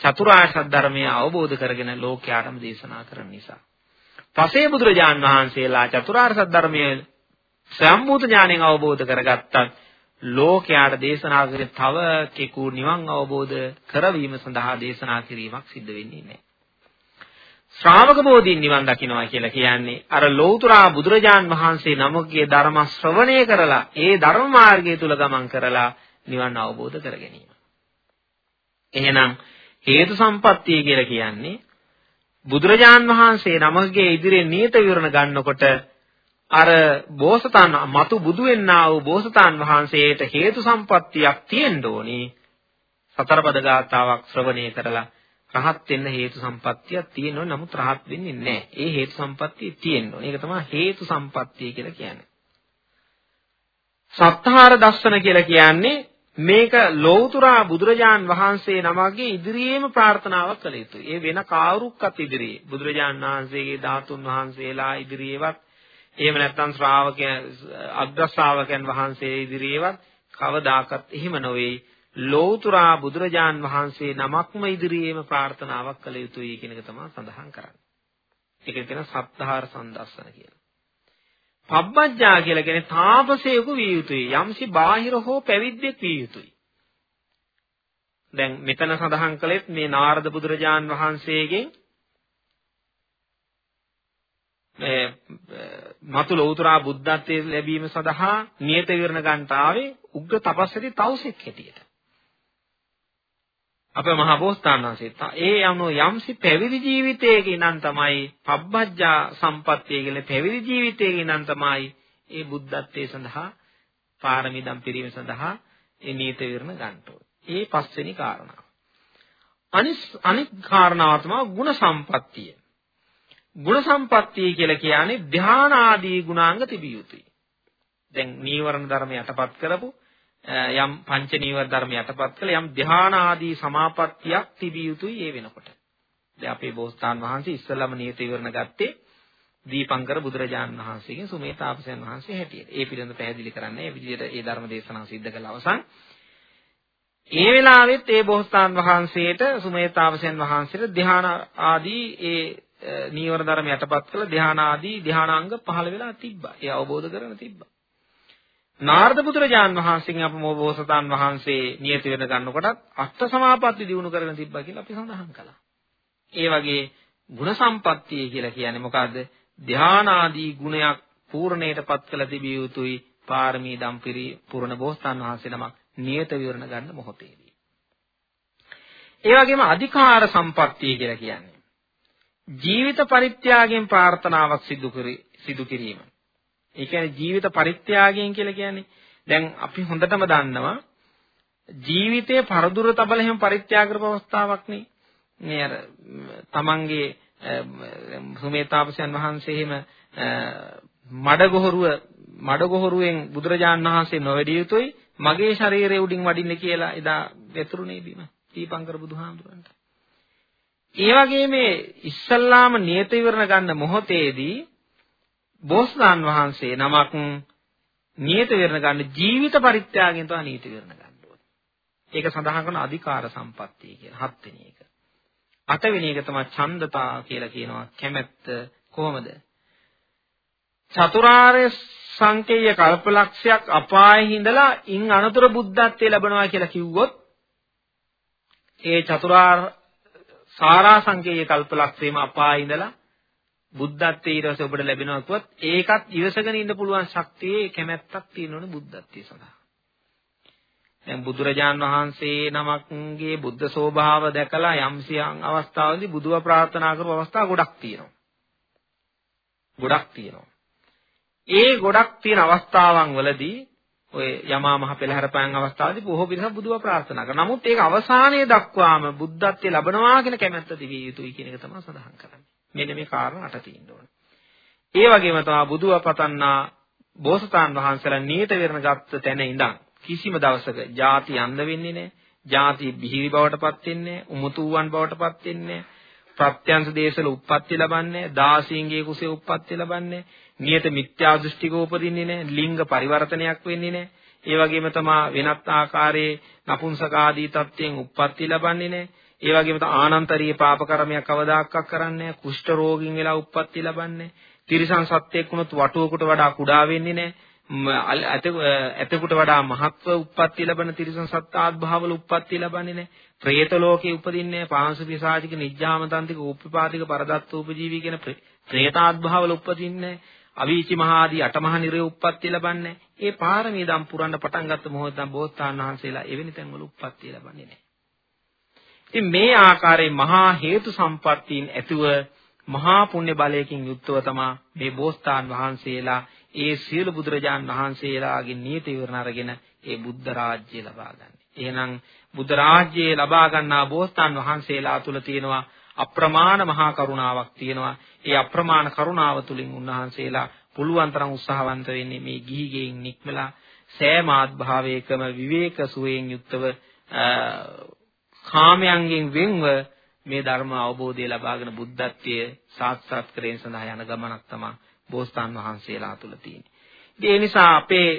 Speaker 2: චතුරාර්ය සත්‍ය ධර්මය අවබෝධ කරගෙන ලෝකයාටම දේශනා කරන නිසා. පසේ බුදුරජාන් වහන්සේලා චතුරාර්ය සත්‍ය ධර්මයේ සම්මුත ඥාණයෙන් අවබෝධ කරගත්තත් ලෝකයාට දේශනා කරේ තව කෙකු නිවන් අවබෝධ කරවීම සඳහා දේශනා කිරීමක් සිද්ධ වෙන්නේ නැහැ. ශ්‍රාවක බෝධීන් නිවන් දකින්නවා කියලා කියන්නේ අර ලෞතුරා බුදුරජාන් වහන්සේ නමකගේ ධර්ම ශ්‍රවණය කරලා ඒ ධර්ම මාර්ගය තුල ගමන් කරලා නිවන් අවබෝධ කර ගැනීම. එහෙනම් හේතු සම්පත්තිය කියලා කියන්නේ බුදුරජාන් වහන්සේ නමගේ ඉදිරියේ නියත විවරණ ගන්නකොට අර බෝසතාන් මතු බුදු වෙන්නා වූ බෝසතාන් වහන්සේට හේතු සම්පත්තියක් තියෙන්න ඕනේ සතර පද ගාතාවක් ශ්‍රවණය කරලා රහත් වෙන්න හේතු සම්පත්තියක් තියෙනවා නමුත් රහත් වෙන්නේ නැහැ. ඒ හේතු සම්පත්තිය තියෙන්න ඕනේ. ඒක තමයි හේතු සම්පත්තිය කියලා කියන්නේ. සත්තාර දස්සන කියලා කියන්නේ මේක ලෞතුරා බුදුරජාන් වහන්සේ නමගේ ඉදිරියේම ප්‍රාර්ථනාවක් කළ යුතුයි. ඒ වෙන කාරුක්කත් ඉදිරියේ බුදුරජාන් වහන්සේගේ ධාතුන් වහන්සේලා ඉදිරියේවත් එහෙම නැත්නම් ශ්‍රාවකයන් අග්‍ර ශ්‍රාවකයන් වහන්සේ ඉදිරියේවත් කවදාකත් එහෙම නොවේ. ලෞතුරා බුදුරජාන් වහන්සේ නමක්ම ඉදිරියේම ප්‍රාර්ථනාවක් කළ යුතුයි කියන එක තමයි සඳහන් කරන්නේ. ඒක කියන සත්තාර සම්දස්සන කියලා. පබ්බජ්ජා කියලා කියන්නේ තාපසයෙකු විය යුතුයි. යම්සි බාහිර හෝ පැවිද්දෙක් විය යුතුයි. දැන් මෙතන සඳහන් කළෙත් මේ නාරද බුදුරජාන් වහන්සේගෙන් මේ මතු ලෞතරා බුද්ධත්වයේ ලැබීම සඳහා නියත විවරණ ගන්නට ආවේ උග්‍ර තපස්විති තවුසෙක් හැටියට. අපේ මහා බෝසතාණන්සේත් ඒ යනෝ යම්සි පැවිදි ජීවිතයක ඉඳන් තමයි පබ්බජ්ජා සම්පත්තිය කියලා පැවිදි ජීවිතයක ඉඳන් තමයි ඒ බුද්ධත්වයේ සඳහා පාරමීදම් පිරීම සඳහා ඒ නීත විරණ ගන්න ඒ පස්වෙනි කාරණාව. අනිත් අනිත් කාරණාව තමයි ಗುಣ සම්පත්තිය. ಗುಣ සම්පත්තිය කියලා කියන්නේ ධාන ආදී ගුණාංග තිබිය යුතුයි. දැන් නීවරණ ධර්ම යටපත් කරපු යම් පංච නීවර ධර්ම යටපත් කළ යම් ධ්‍යාන ආදී සමාපත්තියක් තිබිය යුතුයි ඒ වෙනකොට. දැන් අපේ බෝසතාන් වහන්සේ ඉස්සලම නියත ඉවරණ ගත්තේ දීපංකර බුදුරජාණන් වහන්සේගෙන් සුමේත තාපසයන් වහන්සේ හැටියට. ඒ පිළිබඳ පැහැදිලි කරන්නේ මේ විදිහට ඒ ධර්ම දේශනාව සිද්ධ කළ අවසන් ඒ වෙලාවෙත් ඒ බෝසතාන් වහන්සේට සුමේත තාපසයන් වහන්සේට ධ්‍යාන ආදී ඒ නීවර ධර්ම යටපත් කළ ධ්‍යාන ආදී ධ්‍යානාංග පහළ වෙලා තිබ්බා. ඒ අවබෝධ කරගෙන තිබ්බා. නාරද පුත්‍රජාන් වහන්සේගෙන් අප මොබෝසතාන් වහන්සේ නියත වෙන ගන්නකොටත් අෂ්ට සමාපatti දිනු කරගෙන තිබ්බා කියලා අපි සඳහන් කළා. ඒ වගේ ಗುಣ සම්පත්තිය කියලා කියන්නේ මොකද්ද? ධානාදී ගුණයක් පූර්ණයටපත් කළ තිබිය යුතුයි පාරමී දම්පිරි පුරණ බෝසතාන් වහන්සේ නමක් නියත විවරණ ගන්න මොහොතේදී. ඒ වගේම අධිකාර සම්පත්තිය කියලා කියන්නේ ජීවිත පරිත්‍යාගයෙන් ප්‍රාර්ථනාවක් සිදු කිරීම. ඒ කියන්නේ ජීවිත පරිත්‍යාගයෙන් කියලා කියන්නේ දැන් අපි හොඳටම දන්නවා ජීවිතේ පරදුර තබල එහෙම පරිත්‍යාග කරපු අවස්ථාවක් නේ. මේ අර තමන්ගේ සුමේතාපසයන් වහන්සේ එහෙම මඩගොහරුව මඩගොහරුවෙන් බුදුරජාණන් වහන්සේ නොවැඩිය යුතුයි මගේ ශරීරය උඩින් වඩින්න කියලා එදා වෙතුරුනේ බිම දීපංකර බුදුහාමුදුරන්ට. ඒ වගේ මේ ඉස්සල්ලාම නියත විවරණ ගන්න මොහොතේදී බෝසතාන් වහන්සේ නමක් නියත වෙරණ ගන්න ජීවිත පරිත්‍යාගයෙන් තමයි නීති වෙරණ ගන්න ඕනේ. ඒක සඳහන් කරන අධිකාර සම්පත්තිය කියන හත්වෙනි එක. අටවෙනි එක තමයි ඡන්දතා කියලා කියනවා කැමැත්ත කොහොමද? චතුරාර්ය සංකේය කල්පලක්ෂයක් අපායේ හිඳලා ඉන් අනතුරු බුද්ධත්වයේ ලැබනවා කියලා කිව්වොත් ඒ චතුරාර්ය සාරා සංකේය කල්පලක්ෂයේම අපායේ ඉඳලා බුද්ධත්වයේ ඊට පස්සේ ඔබට ලැබෙනවා කිව්වොත් ඒකත් ඉවසගෙන ඉන්න පුළුවන් ශක්තියේ කැමැත්තක් තියෙනවනේ බුද්ධත්වයේ සඳහා. දැන් බුදුරජාන් වහන්සේ නමක්ගේ බුද්ධ ස්වභාව දැකලා යම්සියම් අවස්ථාවලදී බුදුව ප්‍රාර්ථනා කරපු අවස්ථා ගොඩක් තියෙනවා. ගොඩක් තියෙනවා. ඒ ගොඩක් තියෙන අවස්ථාවන් වලදී ඔය යමා මහ පෙළහැර පෑන් අවස්ථාවේදී බොහෝ පිරිසක් බුදුව ප්‍රාර්ථනා කරනවා. නමුත් ඒක අවසානයේ දක්වාම බුද්ධත්වයේ ලැබනවා කියන කැමැත්ත තිබිය යුතුයි කියන එක තමයි සඳහන් කරන්නේ. මෙන්න මේ කාරණා අට තියෙන්න ඕනේ. ඒ වගේම තමයි බුදුව පතන්නා බෝසතාන් වහන්සේලා නියත වෙරණ ගත්ත තැන ඉඳන් කිසිම දවසක ಜಾති අන්ධ වෙන්නේ නැහැ. ಜಾති බිහිවි බවටපත් වෙන්නේ නැහැ. උමුතුවන් බවටපත් වෙන්නේ නැහැ. ප්‍රත්‍යංශ දේශවල උප්පත්ති ලබන්නේ දාසීන්ගේ කුසේ උප්පත්ති ලබන්නේ නියත මිත්‍යා දෘෂ්ටික උපදින්නේ නැහැ ලිංග පරිවර්තනයක් වෙන්නේ නැහැ ඒ වගේම තමයි වෙනත් ආකාරයේ නපුංසක ආදී තත්ත්වයෙන් උප්පත්ති ලබන්නේ නැහැ ඒ වගේම තව ආනන්තරීය පාප කර්මයක් අවදාක්කක් කරන්නේ නැහැ. කුෂ්ඨ රෝගින් වෙලා උප්පත්ති ලබන්නේ. තිරිසන් සත්‍යයක් වුණොත් වටුවකට වඩා කුඩා වෙන්නේ නැහැ. ඇතෙකුට වඩා මහත්ව උප්පත්ති ලබන තිරිසන් සත්ත්ව ආත්භාවල උප්පත්ති ලබන්නේ නැහැ. പ്രേත ලෝකේ උපදින්නේ පාංශු පිසාචික නිජ්ජාමතන්තික උප්පපාතික පරදත්ත උපජීවී කියන പ്രേත ආත්භාවල උපදින්නේ අවීචි මහාදී අටමහා නිරය උප්පත්ති ලබන්නේ. ඒ පාරමී දම් පුරන්න පටන් ගත්ත මොහොතෙන් බෝසතාණන් වහන්සේලා එවැනි තැන්වල උප්පත්ති ලබන්නේ නැහැ. ඉතින් මේ ආකාරයේ මහා හේතු සම්පත්තීන් ඇතුව මහා පුණ්‍ය බලයකින් යුක්තව තමයි මේ බෝසතාණන් වහන්සේලා ඒ සියලු බුදුරජාන් වහන්සේලාගේ නියත විවරණ අරගෙන ඒ බුද්ධ රාජ්‍යය ලබා ගන්න. එහෙනම් බුද්ධ රාජ්‍යය ලබා ගන්නා බෝසතාණන් වහන්සේලා තුල තියෙනවා අප්‍රමාණ මහා කරුණාවක් තියෙනවා. ඒ අප්‍රමාණ කරුණාව තුලින් උන්වහන්සේලා පුළුවන් තරම් උත්සාහවන්ත වෙන්නේ මේ ගිහිගෙන් නික්මලා සෑම ආත්භාවයකම විවේක සුවයෙන් යුක්තව කාමයන්ගෙන් වෙන්ව මේ ධර්ම අවබෝධය ලබාගෙන බුද්ධත්වයේ සාක්ෂාත් කිරීම සඳහා යන ගමනක් තමයි බෝසතාන් වහන්සේලා තුල තියෙන්නේ. ඒ නිසා අපේ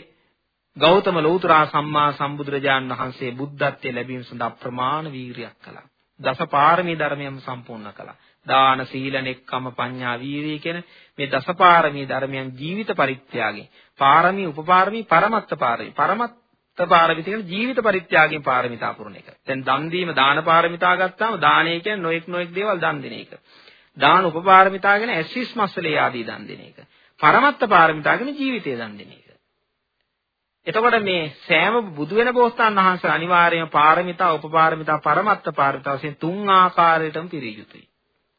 Speaker 2: ගෞතම ලෞතුරා සම්මා සම්බුදුරජාණන් වහන්සේ බුද්ධත්වයේ ලැබීම සඳහා ප්‍රමාණ වීරියක් කළා. දසපාරමී ධර්මයන් සම්පූර්ණ කළා. දාන සීල නෙක්කම පඤ්ඤා වීරිය කියන මේ දසපාරමී ධර්මයන් ජීවිත පරිත්‍යාගයෙන් පාරමී උපපාරමී පරමත්ත පාරමී පරමත්ත පාරමිත කියන ජීවිත පරිත්‍යාගයෙන් පාරමිතා පුරන එක. දැන් දන් දීම දාන පාරමිතා ගත්තාම දානය කියන්නේ නොඑක් නොඑක් දේවල් දන් දෙන එක. දාන උපපාරමිතා කියන ඇසිස් මස්සලේ ආදී දන් දෙන එක. පරමත්ත පාරමිතා කියන ජීවිතය දන් දෙන එක. එතකොට මේ සෑම බුදු වෙන බෝසතාණන් වහන්සේ අනිවාර්යයෙන්ම පාරමිතා උපපාරමිතා පරමත්ත පාරමිතා වශයෙන් තුන් ආකාරයටම පිරිය යුතුයි.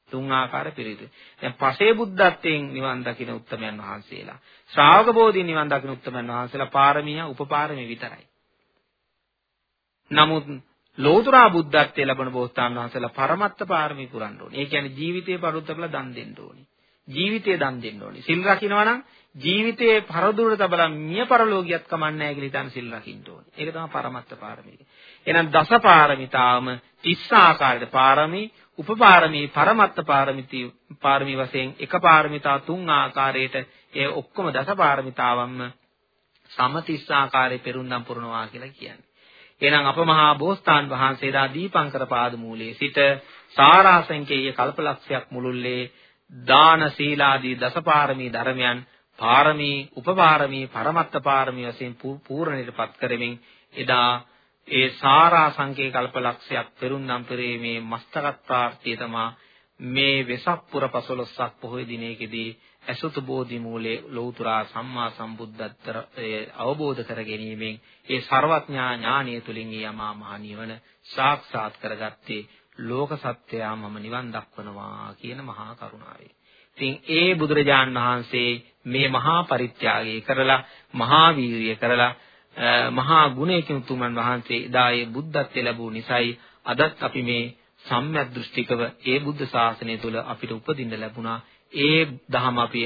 Speaker 2: තුන් ආකාර පිරිය යුතුයි. දැන් පසේ බුද්ධත්වයෙන් නිවන් දකින උත්තමයන් වහන්සේලා ශ්‍රාවක බෝධියෙන් නිවන් දකින උත්තමයන් වහන්සේලා පාරමිය උපපාරමිය විතරයි. නමුත් ලෝතුරා බුද්ධත්වයේ ලැබෙන බෝසතාණන් වහන්සේලා පරමත්ත පාරමී පුරන්න ඕනේ. ඒ කියන්නේ ජීවිතේ පරුත්ත කළ දන් දෙන්න ඕනේ. ජීවිතේ දන් දෙන්න ඕනේ. සිල් රකින්නවා නම් ජීවිතයේ පරදුර තබලා මිය පරලෝකියත් කමන්නේ නැහැ කියලා හිතන් සිල් රකින්න ඕනේ. ඒක තමයි පරමත්ත පාරමී. එහෙනම් දස පාරමිතාවම 30 ආකාරයට පාරමී, උපපාරමී, පරමත්ත පාරමිති පාරමී වශයෙන් එක පාරමිතා තුන් ආකාරයට ඒ ඔක්කොම දස පාරමිතාවන්ම සම 30 ආකාරයේ පෙරුම්දම් පුරනවා කියලා කියන්නේ. එහෙනම් අප මහා බෝසතාන් වහන්සේලා දීපංකර පාදමූලයේ සිට සාරාසංකේය කල්පලක්ෂයක් මුළුල්ලේ දාන සීලාදී දසපාරමී ධර්මයන් පාරමී උපපාරමී පරමත්ත පාරමී වශයෙන් පූර්ණයටපත් කරමින් එදා ඒ සාරාසංකේය කල්පලක්ෂයක් පෙරුම්නම් පෙරීමේ මස්තකත් ප්‍රාර්ථිය තමා මේ වෙසක් පුර 15ක් පොහොය දිනයකදී අසුත බෝධි මූලයේ ලෞතුරා සම්මා සම්බුද්ධත්වය අවබෝධ කර ගැනීමෙන් ඒ ਸਰවඥා ඥානීය තුලින් යමා මහ නිවන සාක්ෂාත් කරගත්තේ ලෝක සත්‍යයා මම නිවන් දක්වනවා කියන මහා කරුණාවයි. ඉතින් ඒ බුදුරජාන් වහන්සේ මේ මහා පරිත්‍යාගය කරලා මහා වීරිය කරලා මහා ගුණයකින් තුමන් වහන්සේ එදා ඒ බුද්ධත්වයට ලැබූ නිසායි අදත් අපි මේ සම්‍යක් දෘෂ්ටිකව ඒ බුද්ධ ශාසනය තුළ අපිට උපදින්න ලැබුණා. ඒ දහම අපි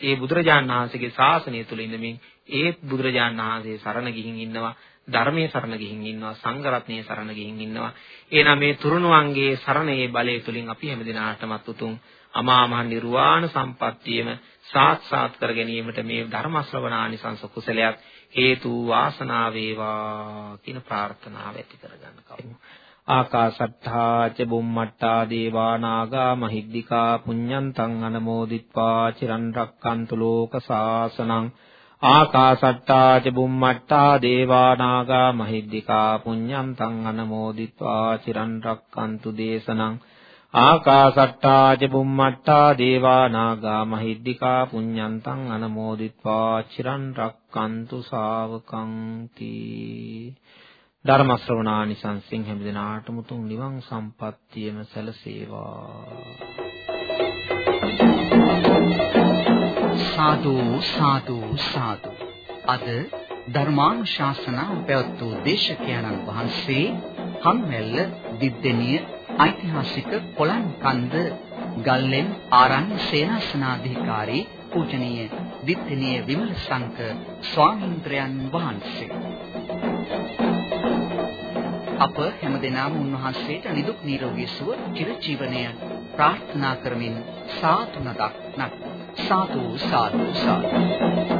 Speaker 2: ඒ බුදුරජාණන් වහන්සේගේ ශාසනය තුළ ඉඳමින් ඒ බුදුරජාණන් වහන්සේ සරණ ගිහින් ඉන්නවා ධර්මයේ සරණ ගිහින් ඉන්නවා සංඝ රත්නයේ සරණ ගිහින් ඉන්නවා. එහෙනම් මේ තුරුණුවන්ගේ සරණයේ බලය තුලින් අපි හැමදිනාටමත් උතුම් අමා මහ නිර්වාණ සම්පත්තියම සාක්ෂාත් කර ගැනීමට මේ ධර්ම ශ්‍රවණානිසංස කුසලයක් හේතු වාසනාව වේවා කියන ප්‍රාර්ථනාව ඇති කරගන්න කවමු. ආකාශත්තා ච බුම්මට්ටා දේවා නාග මහිද්దికා පුඤ්ඤන්තං අනමෝදිත්වා චිරන් රක්칸තු ලෝක සාසනං ආකාශත්තා ච බුම්මට්ටා දේවා නාග මහිද්దికා පුඤ්ඤන්තං අනමෝදිත්වා චිරන් රක්칸තු දේශනං ආකාශත්තා ච බුම්මට්ටා දේවා නාග මහිද්దికා පුඤ්ඤන්තං අනමෝදිත්වා චිරන් රක්칸තු ශාවකං තී ධර්ම ශ්‍රවණානිසංසෙන් හැමදිනාටම උතුම් නිවන් සම්පත්තියම සැලසේවා.
Speaker 1: සාදු සාදු සාදු. අද ධර්මානුශාසනාව පැවැත් වූ දේශකයන්න් වහන්සේ හම්මැල්ල දිද්දෙනිය ඓතිහාසික කොළන් කන්ද ගල්ලෙන් ආරණ්‍ය සේනාසනාධිකාරී පූජනීය දිද්දෙනිය විමල සංක ස්වාමීන්ද්‍රයන් වහන්සේ. අප හැමදෙනාම උන්වහන්සේට නිදුක් නිරෝගී සුව චිරජීවනය ප්‍රාර්ථනා කරමින් සාතුනක් නක්. සාදු සාදු සාදු